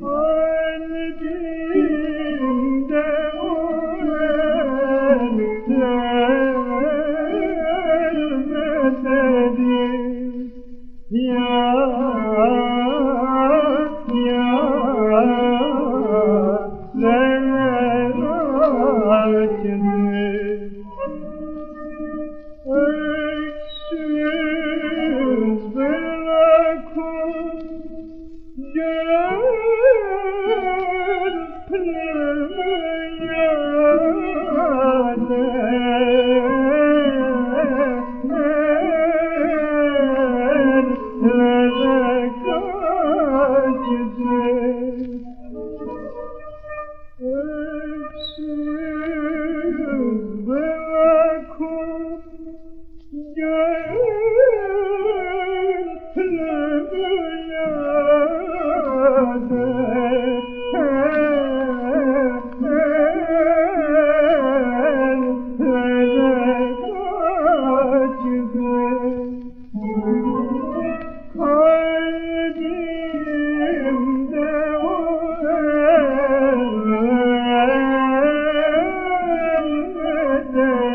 Omni deinde omnia in me to